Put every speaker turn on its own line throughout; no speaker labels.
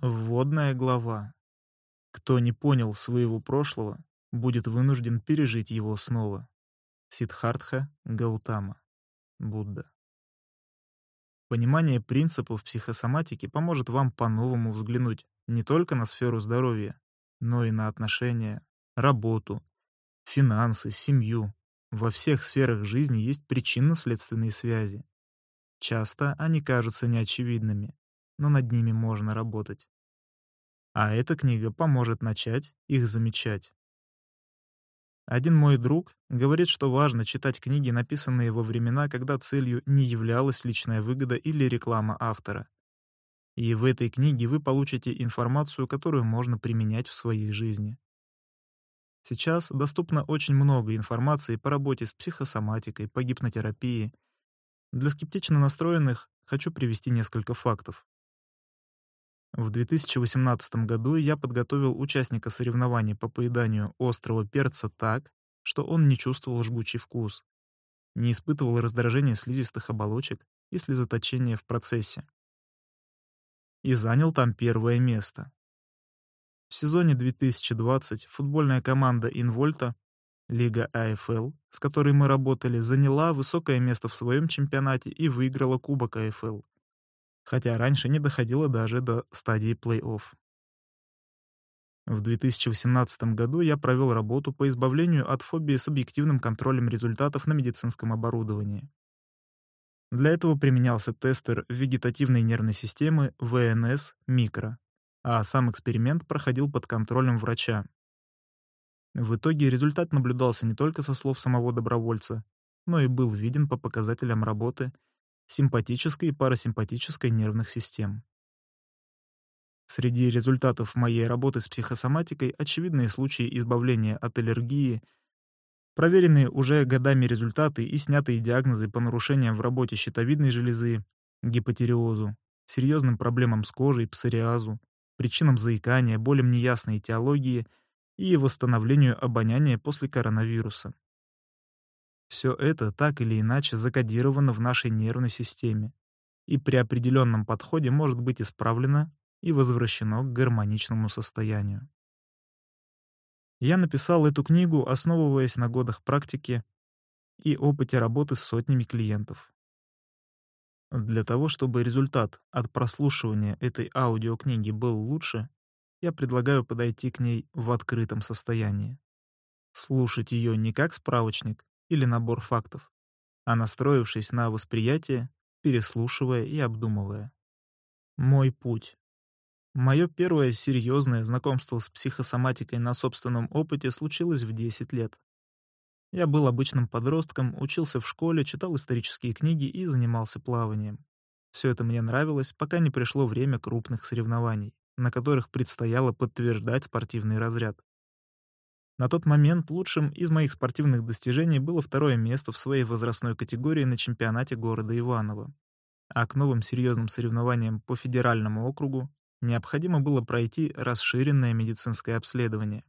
Вводная глава. Кто не понял своего прошлого, будет вынужден пережить его снова. Сиддхартха Гаутама. Будда. Понимание принципов психосоматики поможет вам по-новому взглянуть не только на сферу здоровья, но и на отношения, работу, финансы, семью. Во всех сферах жизни есть причинно-следственные связи. Часто они кажутся неочевидными, но над ними можно работать. А эта книга поможет начать их замечать. Один мой друг говорит, что важно читать книги, написанные во времена, когда целью не являлась личная выгода или реклама автора. И в этой книге вы получите информацию, которую можно применять в своей жизни. Сейчас доступно очень много информации по работе с психосоматикой, по гипнотерапии. Для скептично настроенных хочу привести несколько фактов. В 2018 году я подготовил участника соревнований по поеданию острого перца так, что он не чувствовал жгучий вкус, не испытывал раздражения слизистых оболочек и слезоточения в процессе. И занял там первое место. В сезоне 2020 футбольная команда Инвольта, Лига АФЛ, с которой мы работали, заняла высокое место в своем чемпионате и выиграла Кубок АФЛ — хотя раньше не доходило даже до стадии плей-офф. В 2018 году я провел работу по избавлению от фобии с объективным контролем результатов на медицинском оборудовании. Для этого применялся тестер вегетативной нервной системы ВНС микро, а сам эксперимент проходил под контролем врача. В итоге результат наблюдался не только со слов самого добровольца, но и был виден по показателям работы симпатической и парасимпатической нервных систем. Среди результатов моей работы с психосоматикой очевидные случаи избавления от аллергии, проверенные уже годами результаты и снятые диагнозы по нарушениям в работе щитовидной железы, гипотериозу, серьезным проблемам с кожей, псориазу, причинам заикания, болям неясной этиологии и восстановлению обоняния после коронавируса. Все это так или иначе закодировано в нашей нервной системе и при определенном подходе может быть исправлено и возвращено к гармоничному состоянию. Я написал эту книгу, основываясь на годах практики и опыте работы с сотнями клиентов. Для того, чтобы результат от прослушивания этой аудиокниги был лучше, я предлагаю подойти к ней в открытом состоянии. Слушать ее не как справочник, или набор фактов, а настроившись на восприятие, переслушивая и обдумывая. Мой путь. Мое первое серьезное знакомство с психосоматикой на собственном опыте случилось в 10 лет. Я был обычным подростком, учился в школе, читал исторические книги и занимался плаванием. Все это мне нравилось, пока не пришло время крупных соревнований, на которых предстояло подтверждать спортивный разряд. На тот момент лучшим из моих спортивных достижений было второе место в своей возрастной категории на чемпионате города Иваново. А к новым серьезным соревнованиям по федеральному округу необходимо было пройти расширенное медицинское обследование.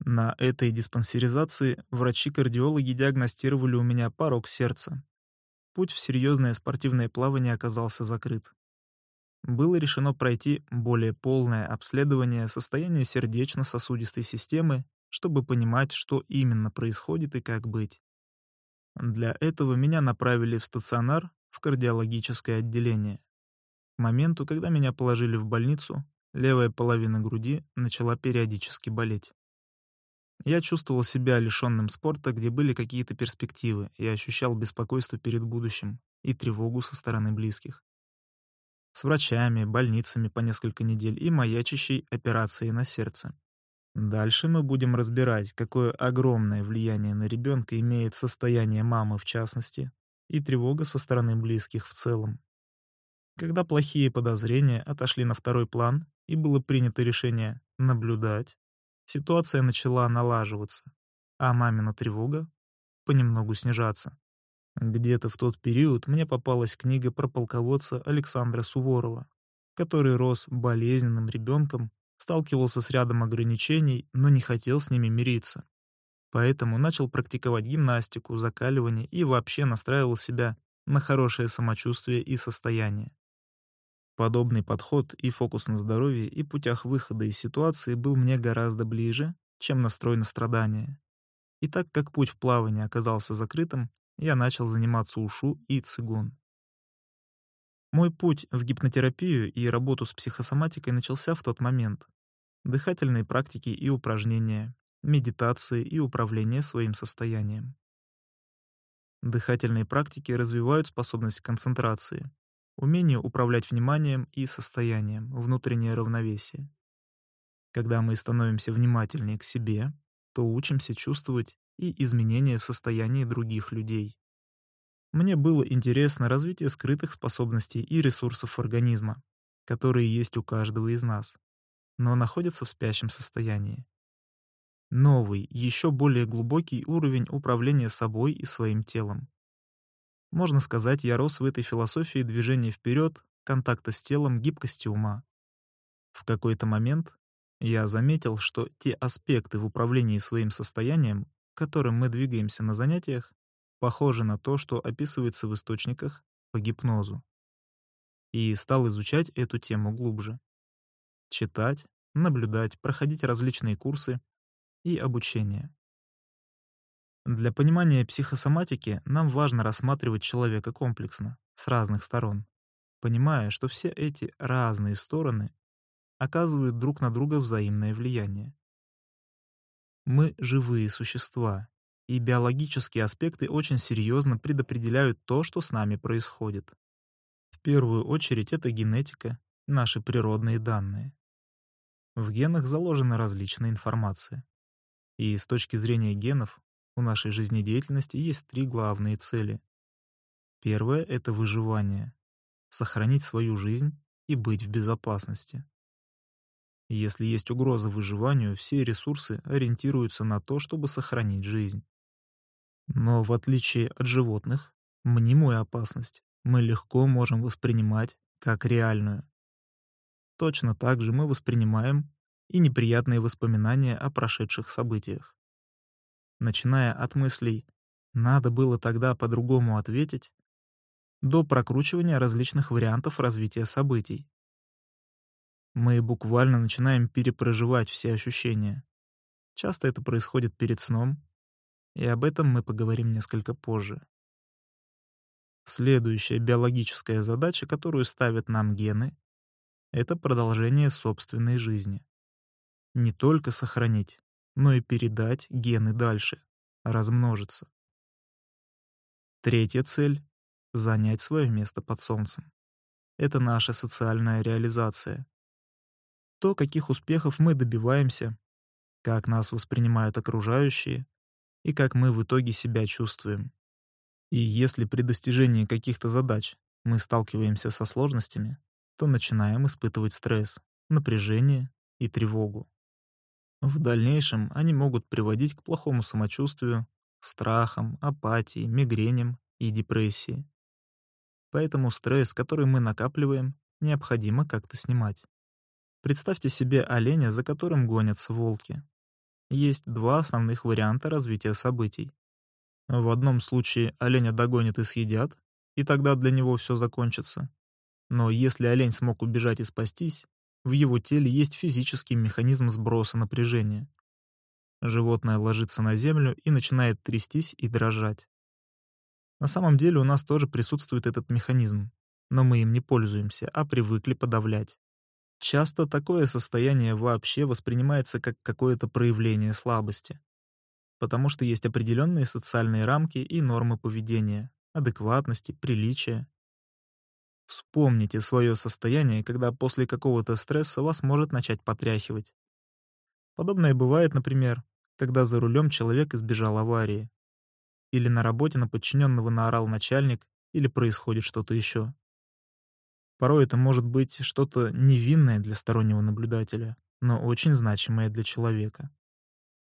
На этой диспансеризации врачи-кардиологи диагностировали у меня порог сердца. Путь в серьезное спортивное плавание оказался закрыт. Было решено пройти более полное обследование состояния сердечно-сосудистой системы чтобы понимать, что именно происходит и как быть. Для этого меня направили в стационар в кардиологическое отделение. К моменту, когда меня положили в больницу, левая половина груди начала периодически болеть. Я чувствовал себя лишенным спорта, где были какие-то перспективы, и ощущал беспокойство перед будущим и тревогу со стороны близких. С врачами, больницами по несколько недель и маячащей операцией на сердце. Дальше мы будем разбирать, какое огромное влияние на ребенка имеет состояние мамы в частности и тревога со стороны близких в целом. Когда плохие подозрения отошли на второй план и было принято решение наблюдать, ситуация начала налаживаться, а мамина тревога понемногу снижаться. Где-то в тот период мне попалась книга про полководца Александра Суворова, который рос болезненным ребенком сталкивался с рядом ограничений, но не хотел с ними мириться. Поэтому начал практиковать гимнастику, закаливание и вообще настраивал себя на хорошее самочувствие и состояние. Подобный подход и фокус на здоровье и путях выхода из ситуации был мне гораздо ближе, чем настрой на страдания. И так как путь в плавание оказался закрытым, я начал заниматься ушу и цигун. Мой путь в гипнотерапию и работу с психосоматикой начался в тот момент. Дыхательные практики и упражнения, медитации и управление своим состоянием. Дыхательные практики развивают способность концентрации, умение управлять вниманием и состоянием, внутреннее равновесие. Когда мы становимся внимательнее к себе, то учимся чувствовать и изменения в состоянии других людей. Мне было интересно развитие скрытых способностей и ресурсов организма, которые есть у каждого из нас, но находятся в спящем состоянии. Новый, еще более глубокий уровень управления собой и своим телом. Можно сказать, я рос в этой философии движения вперед, контакта с телом, гибкости ума. В какой-то момент я заметил, что те аспекты в управлении своим состоянием, к которым мы двигаемся на занятиях, похожи на то, что описывается в источниках по гипнозу. И стал изучать эту тему глубже. Читать, наблюдать, проходить различные курсы и обучение. Для понимания психосоматики нам важно рассматривать человека комплексно, с разных сторон, понимая, что все эти разные стороны оказывают друг на друга взаимное влияние. Мы живые существа, и биологические аспекты очень серьезно предопределяют то, что с нами происходит. В первую очередь это генетика, наши природные данные. В генах заложена различная информация. И с точки зрения генов у нашей жизнедеятельности есть три главные цели. Первое — это выживание, сохранить свою жизнь и быть в безопасности. Если есть угроза выживанию, все ресурсы ориентируются на то, чтобы сохранить жизнь. Но в отличие от животных, мнимую опасность мы легко можем воспринимать как реальную. Точно так же мы воспринимаем и неприятные воспоминания о прошедших событиях начиная от мыслей «надо было тогда по-другому ответить» до прокручивания различных вариантов развития событий. Мы буквально начинаем перепроживать все ощущения. Часто это происходит перед сном, и об этом мы поговорим несколько позже. Следующая биологическая задача, которую ставят нам гены, это продолжение собственной жизни. Не только сохранить, но и передать гены дальше, размножиться. Третья цель — занять свое место под солнцем. Это наша социальная реализация. То, каких успехов мы добиваемся, как нас воспринимают окружающие и как мы в итоге себя чувствуем. И если при достижении каких-то задач мы сталкиваемся со сложностями, то начинаем испытывать стресс, напряжение и тревогу. В дальнейшем они могут приводить к плохому самочувствию, страхам, апатии, мигреням и депрессии. Поэтому стресс, который мы накапливаем, необходимо как-то снимать. Представьте себе оленя, за которым гонятся волки. Есть два основных варианта развития событий. В одном случае оленя догонят и съедят, и тогда для него все закончится. Но если олень смог убежать и спастись, в его теле есть физический механизм сброса напряжения. Животное ложится на землю и начинает трястись и дрожать. На самом деле у нас тоже присутствует этот механизм, но мы им не пользуемся, а привыкли подавлять. Часто такое состояние вообще воспринимается как какое-то проявление слабости, потому что есть определенные социальные рамки и нормы поведения, адекватности, приличия, Вспомните свое состояние, когда после какого-то стресса вас может начать потряхивать. Подобное бывает, например, когда за рулем человек избежал аварии. Или на работе на подчиненного наорал начальник, или происходит что-то еще. Порой это может быть что-то невинное для стороннего наблюдателя, но очень значимое для человека.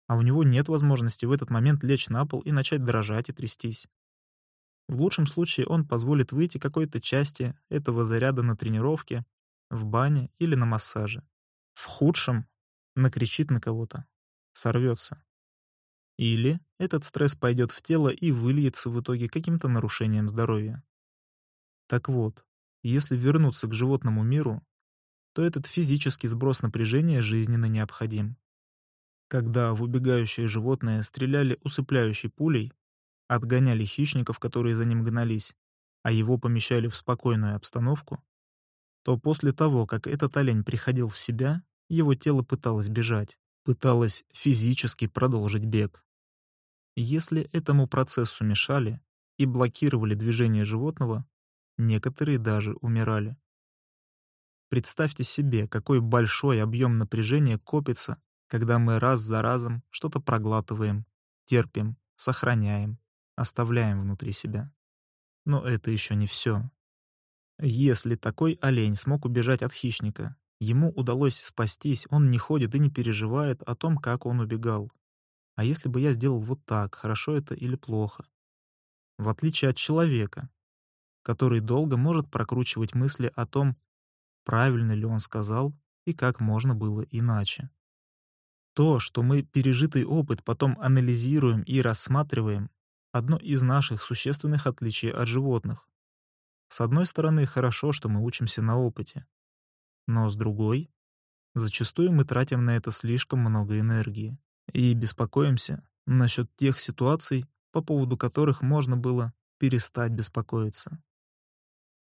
А у него нет возможности в этот момент лечь на пол и начать дрожать и трястись. В лучшем случае он позволит выйти какой-то части этого заряда на тренировке, в бане или на массаже. В худшем накричит на кого-то, сорвется. Или этот стресс пойдет в тело и выльется в итоге каким-то нарушением здоровья. Так вот, Если вернуться к животному миру, то этот физический сброс напряжения жизненно необходим. Когда в убегающее животное стреляли усыпляющей пулей, отгоняли хищников, которые за ним гнались, а его помещали в спокойную обстановку, то после того, как этот олень приходил в себя, его тело пыталось бежать, пыталось физически продолжить бег. Если этому процессу мешали и блокировали движение животного, некоторые даже умирали. Представьте себе, какой большой объем напряжения копится, когда мы раз за разом что-то проглатываем, терпим, сохраняем, оставляем внутри себя. Но это еще не все. Если такой олень смог убежать от хищника, ему удалось спастись, он не ходит и не переживает о том, как он убегал. А если бы я сделал вот так, хорошо это или плохо? В отличие от человека, который долго может прокручивать мысли о том, правильно ли он сказал и как можно было иначе. То, что мы пережитый опыт потом анализируем и рассматриваем, одно из наших существенных отличий от животных. С одной стороны, хорошо, что мы учимся на опыте. Но с другой, зачастую мы тратим на это слишком много энергии и беспокоимся насчет тех ситуаций, по поводу которых можно было перестать беспокоиться.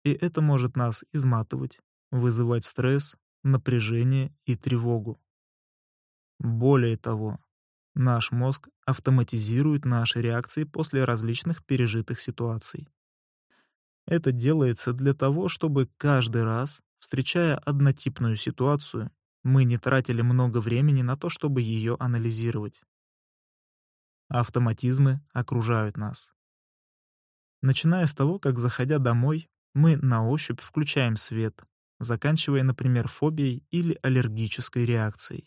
И это может нас изматывать, вызывать стресс, напряжение и тревогу. Более того, наш мозг автоматизирует наши реакции после различных пережитых ситуаций. Это делается для того, чтобы каждый раз, встречая однотипную ситуацию, мы не тратили много времени на то, чтобы ее анализировать. Автоматизмы окружают нас. Начиная с того, как, заходя домой, мы на ощупь включаем свет, заканчивая, например, фобией или аллергической реакцией.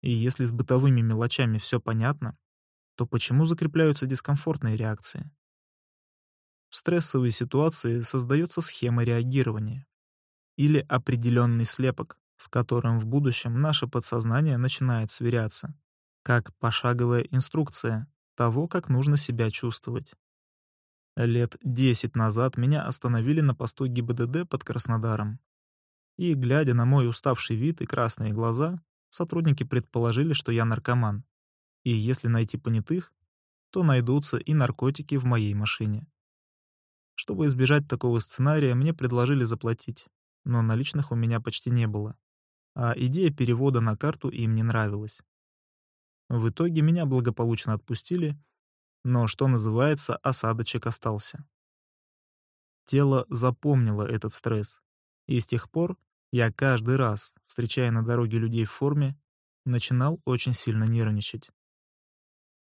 И если с бытовыми мелочами все понятно, то почему закрепляются дискомфортные реакции? В стрессовой ситуации создается схема реагирования или определенный слепок, с которым в будущем наше подсознание начинает сверяться, как пошаговая инструкция того, как нужно себя чувствовать. Лет 10 назад меня остановили на посту ГИБДД под Краснодаром. И, глядя на мой уставший вид и красные глаза, сотрудники предположили, что я наркоман. И если найти понятых, то найдутся и наркотики в моей машине. Чтобы избежать такого сценария, мне предложили заплатить, но наличных у меня почти не было. А идея перевода на карту им не нравилась. В итоге меня благополучно отпустили, но, что называется, осадочек остался. Тело запомнило этот стресс, и с тех пор я каждый раз, встречая на дороге людей в форме, начинал очень сильно нервничать.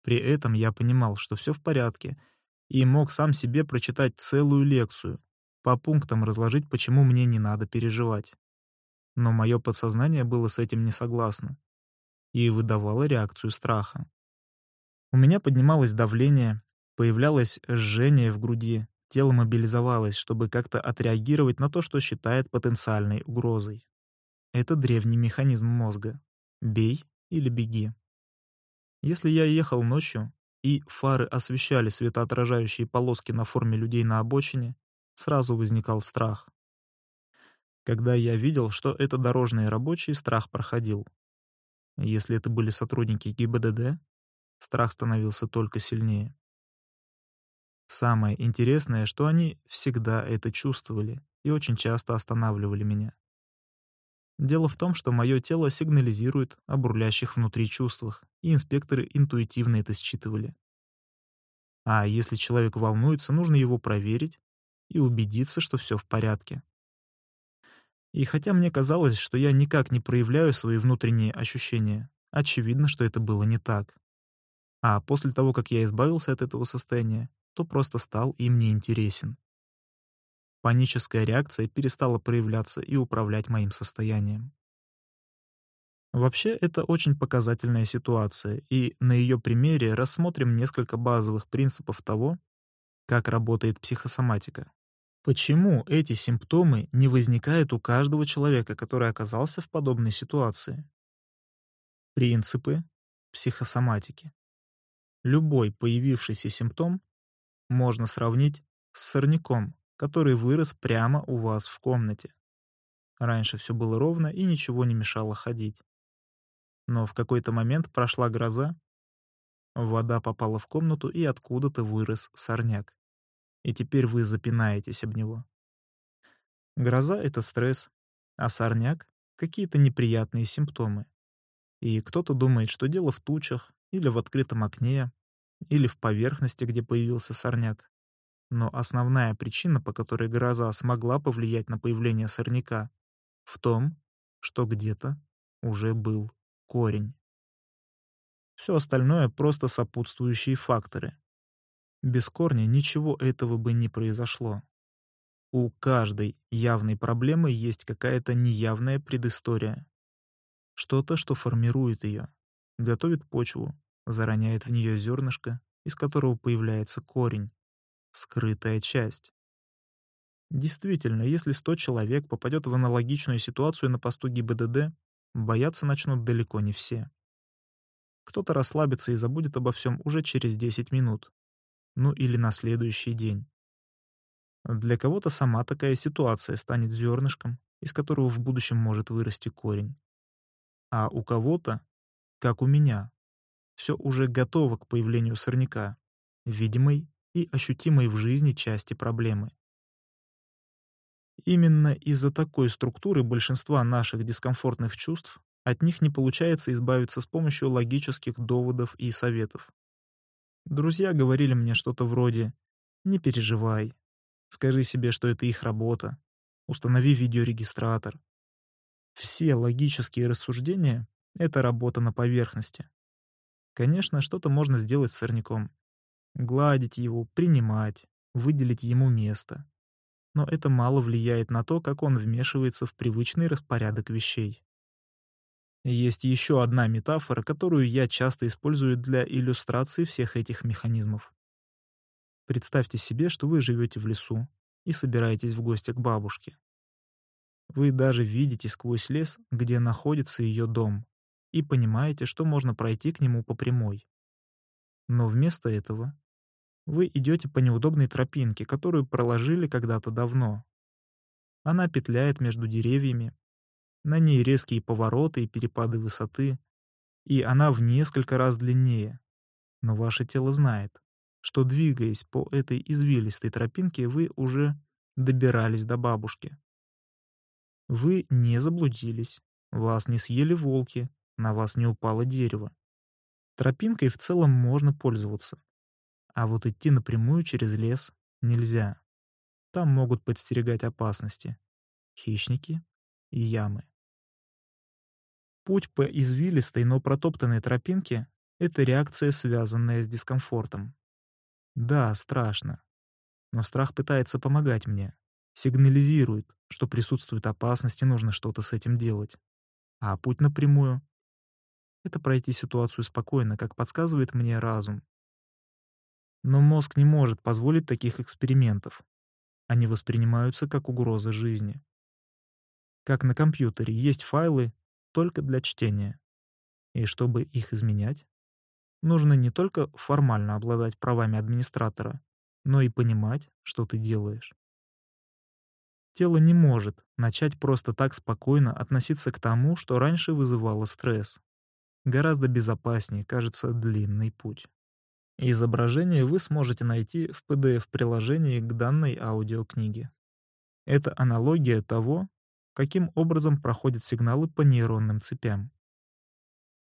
При этом я понимал, что все в порядке, и мог сам себе прочитать целую лекцию, по пунктам разложить, почему мне не надо переживать. Но мое подсознание было с этим не согласно и выдавало реакцию страха. У меня поднималось давление, появлялось жжение в груди, тело мобилизовалось, чтобы как-то отреагировать на то, что считает потенциальной угрозой. Это древний механизм мозга. Бей или беги. Если я ехал ночью, и фары освещали светоотражающие полоски на форме людей на обочине, сразу возникал страх. Когда я видел, что это дорожные рабочие, страх проходил. Если это были сотрудники ГИБДД, страх становился только сильнее. Самое интересное, что они всегда это чувствовали и очень часто останавливали меня. Дело в том, что мое тело сигнализирует о бурлящих внутри чувствах, и инспекторы интуитивно это считывали. А если человек волнуется, нужно его проверить и убедиться, что все в порядке. И хотя мне казалось, что я никак не проявляю свои внутренние ощущения, очевидно, что это было не так. А после того, как я избавился от этого состояния, то просто стал им неинтересен. Паническая реакция перестала проявляться и управлять моим состоянием. Вообще, это очень показательная ситуация, и на ее примере рассмотрим несколько базовых принципов того, как работает психосоматика. Почему эти симптомы не возникают у каждого человека, который оказался в подобной ситуации? Принципы психосоматики. Любой появившийся симптом можно сравнить с сорняком, который вырос прямо у вас в комнате. Раньше все было ровно и ничего не мешало ходить. Но в какой-то момент прошла гроза, вода попала в комнату и откуда-то вырос сорняк. И теперь вы запинаетесь об него. Гроза — это стресс, а сорняк — какие-то неприятные симптомы. И кто-то думает, что дело в тучах, или в открытом окне, или в поверхности, где появился сорняк. Но основная причина, по которой гроза смогла повлиять на появление сорняка, в том, что где-то уже был корень. Все остальное — просто сопутствующие факторы. Без корня ничего этого бы не произошло. У каждой явной проблемы есть какая-то неявная предыстория. Что-то, что формирует ее, готовит почву, зароняет в нее зернышко, из которого появляется корень, скрытая часть. Действительно, если 100 человек попадет в аналогичную ситуацию на посту ГИБДД, бояться начнут далеко не все. Кто-то расслабится и забудет обо всем уже через 10 минут. Ну или на следующий день. Для кого-то сама такая ситуация станет зернышком, из которого в будущем может вырасти корень. А у кого-то, как у меня, все уже готово к появлению сорняка, видимой и ощутимой в жизни части проблемы. Именно из-за такой структуры большинства наших дискомфортных чувств от них не получается избавиться с помощью логических доводов и советов. Друзья говорили мне что-то вроде «Не переживай, скажи себе, что это их работа, установи видеорегистратор». Все логические рассуждения — это работа на поверхности. Конечно, что-то можно сделать с сорняком. Гладить его, принимать, выделить ему место но это мало влияет на то, как он вмешивается в привычный распорядок вещей. Есть еще одна метафора, которую я часто использую для иллюстрации всех этих механизмов. Представьте себе, что вы живете в лесу и собираетесь в гости к бабушке. Вы даже видите сквозь лес, где находится ее дом, и понимаете, что можно пройти к нему по прямой. Но вместо этого вы идете по неудобной тропинке, которую проложили когда-то давно. Она петляет между деревьями. На ней резкие повороты и перепады высоты. И она в несколько раз длиннее. Но ваше тело знает, что, двигаясь по этой извилистой тропинке, вы уже добирались до бабушки. Вы не заблудились, вас не съели волки, на вас не упало дерево. Тропинкой в целом можно пользоваться. А вот идти напрямую через лес нельзя. Там могут подстерегать опасности. Хищники и ямы. Путь по извилистой, но протоптанной тропинке — это реакция, связанная с дискомфортом. Да, страшно. Но страх пытается помогать мне. Сигнализирует, что присутствует опасность и нужно что-то с этим делать. А путь напрямую — это пройти ситуацию спокойно, как подсказывает мне разум, но мозг не может позволить таких экспериментов. Они воспринимаются как угроза жизни. Как на компьютере есть файлы только для чтения. И чтобы их изменять, нужно не только формально обладать правами администратора, но и понимать, что ты делаешь. Тело не может начать просто так спокойно относиться к тому, что раньше вызывало стресс. Гораздо безопаснее кажется длинный путь. Изображение вы сможете найти в PDF-приложении к данной аудиокниге. Это аналогия того, каким образом проходят сигналы по нейронным цепям.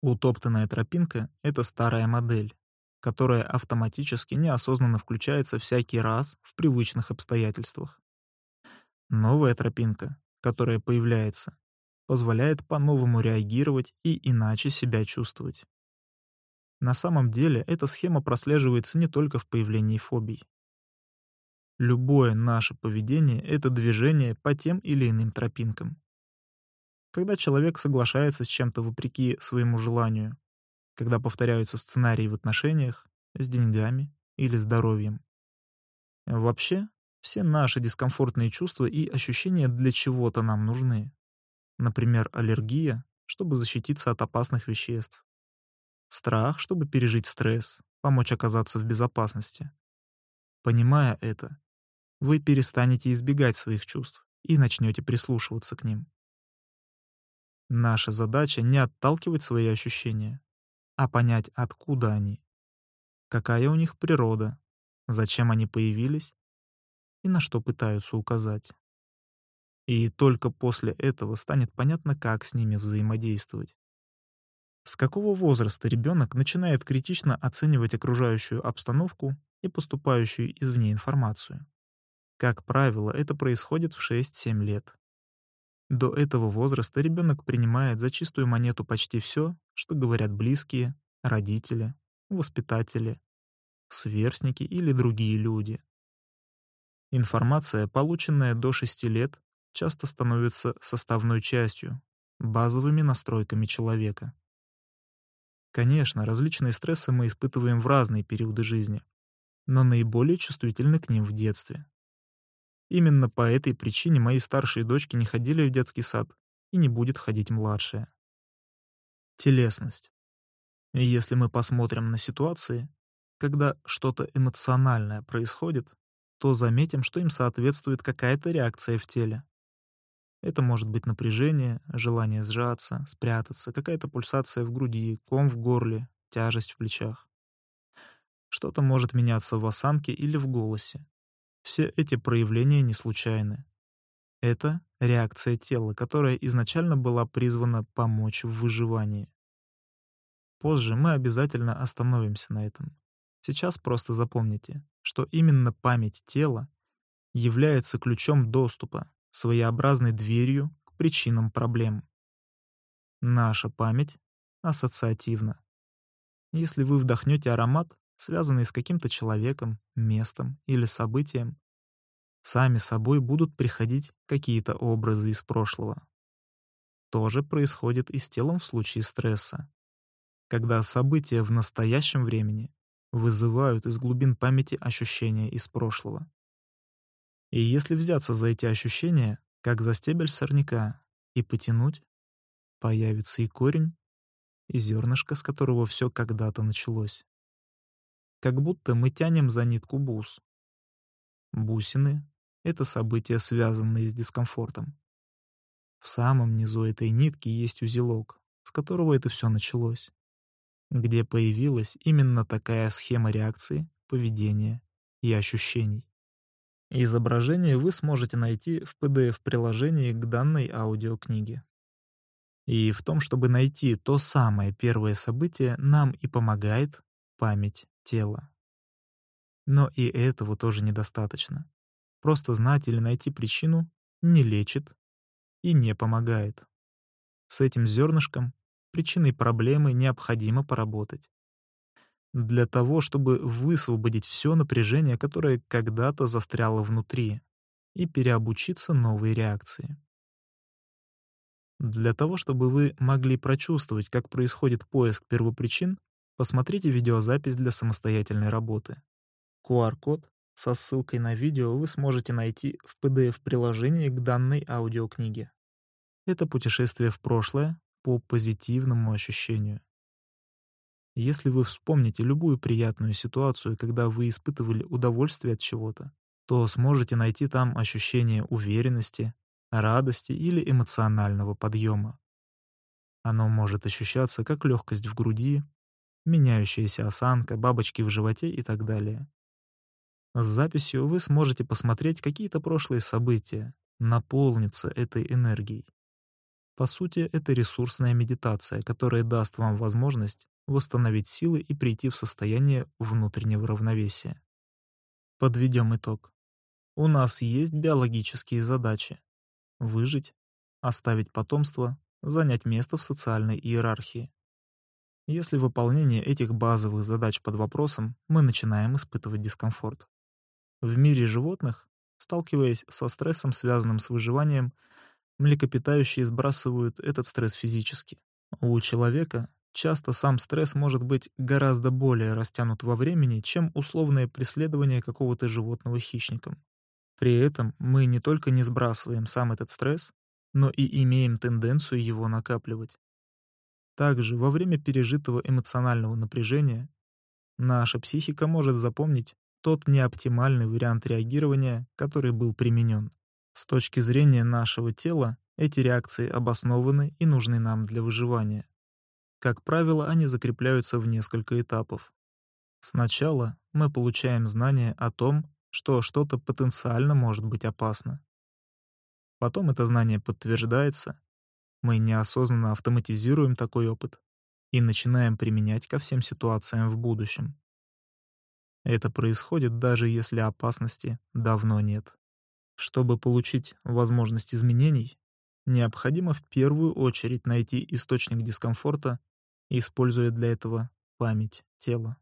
Утоптанная тропинка — это старая модель, которая автоматически неосознанно включается всякий раз в привычных обстоятельствах. Новая тропинка, которая появляется, позволяет по-новому реагировать и иначе себя чувствовать. На самом деле эта схема прослеживается не только в появлении фобий. Любое наше поведение — это движение по тем или иным тропинкам. Когда человек соглашается с чем-то вопреки своему желанию, когда повторяются сценарии в отношениях, с деньгами или здоровьем. Вообще, все наши дискомфортные чувства и ощущения для чего-то нам нужны. Например, аллергия, чтобы защититься от опасных веществ. Страх, чтобы пережить стресс, помочь оказаться в безопасности. Понимая это, вы перестанете избегать своих чувств и начнете прислушиваться к ним. Наша задача не отталкивать свои ощущения, а понять, откуда они, какая у них природа, зачем они появились и на что пытаются указать. И только после этого станет понятно, как с ними взаимодействовать. С какого возраста ребенок начинает критично оценивать окружающую обстановку и поступающую извне информацию? Как правило, это происходит в 6-7 лет. До этого возраста ребенок принимает за чистую монету почти все, что говорят близкие, родители, воспитатели, сверстники или другие люди. Информация, полученная до 6 лет, часто становится составной частью, базовыми настройками человека. Конечно, различные стрессы мы испытываем в разные периоды жизни, но наиболее чувствительны к ним в детстве. Именно по этой причине мои старшие дочки не ходили в детский сад и не будет ходить младшая. Телесность. Если мы посмотрим на ситуации, когда что-то эмоциональное происходит, то заметим, что им соответствует какая-то реакция в теле. Это может быть напряжение, желание сжаться, спрятаться, какая-то пульсация в груди, ком в горле, тяжесть в плечах. Что-то может меняться в осанке или в голосе. Все эти проявления не случайны. Это реакция тела, которая изначально была призвана помочь в выживании. Позже мы обязательно остановимся на этом. Сейчас просто запомните, что именно память тела является ключом доступа своеобразной дверью к причинам проблем. Наша память ассоциативна. Если вы вдохнете аромат, связанный с каким-то человеком, местом или событием, сами собой будут приходить какие-то образы из прошлого. То же происходит и с телом в случае стресса. Когда события в настоящем времени вызывают из глубин памяти ощущения из прошлого. И если взяться за эти ощущения, как за стебель сорняка, и потянуть, появится и корень, и зернышко, с которого все когда-то началось. Как будто мы тянем за нитку бус. Бусины — это события, связанные с дискомфортом. В самом низу этой нитки есть узелок, с которого это все началось, где появилась именно такая схема реакции, поведения и ощущений. Изображение вы сможете найти в PDF-приложении к данной аудиокниге. И в том, чтобы найти то самое первое событие, нам и помогает память тела. Но и этого тоже недостаточно. Просто знать или найти причину не лечит и не помогает. С этим зернышком, причиной проблемы, необходимо поработать для того, чтобы высвободить все напряжение, которое когда-то застряло внутри, и переобучиться новой реакции. Для того, чтобы вы могли прочувствовать, как происходит поиск первопричин, посмотрите видеозапись для самостоятельной работы. QR-код со ссылкой на видео вы сможете найти в PDF-приложении к данной аудиокниге. Это путешествие в прошлое по позитивному ощущению. Если вы вспомните любую приятную ситуацию, когда вы испытывали удовольствие от чего-то, то сможете найти там ощущение уверенности, радости или эмоционального подъема. Оно может ощущаться как легкость в груди, меняющаяся осанка, бабочки в животе и так далее. С записью вы сможете посмотреть какие-то прошлые события, наполниться этой энергией. По сути, это ресурсная медитация, которая даст вам возможность восстановить силы и прийти в состояние внутреннего равновесия. Подведем итог. У нас есть биологические задачи. Выжить, оставить потомство, занять место в социальной иерархии. Если выполнение этих базовых задач под вопросом, мы начинаем испытывать дискомфорт. В мире животных, сталкиваясь со стрессом, связанным с выживанием, млекопитающие сбрасывают этот стресс физически. У человека Часто сам стресс может быть гораздо более растянут во времени, чем условное преследование какого-то животного хищником. При этом мы не только не сбрасываем сам этот стресс, но и имеем тенденцию его накапливать. Также во время пережитого эмоционального напряжения наша психика может запомнить тот неоптимальный вариант реагирования, который был применен. С точки зрения нашего тела, эти реакции обоснованы и нужны нам для выживания. Как правило, они закрепляются в несколько этапов. Сначала мы получаем знание о том, что что-то потенциально может быть опасно. Потом это знание подтверждается, мы неосознанно автоматизируем такой опыт и начинаем применять ко всем ситуациям в будущем. Это происходит даже если опасности давно нет. Чтобы получить возможность изменений, необходимо в первую очередь найти источник дискомфорта, используя для этого память тела.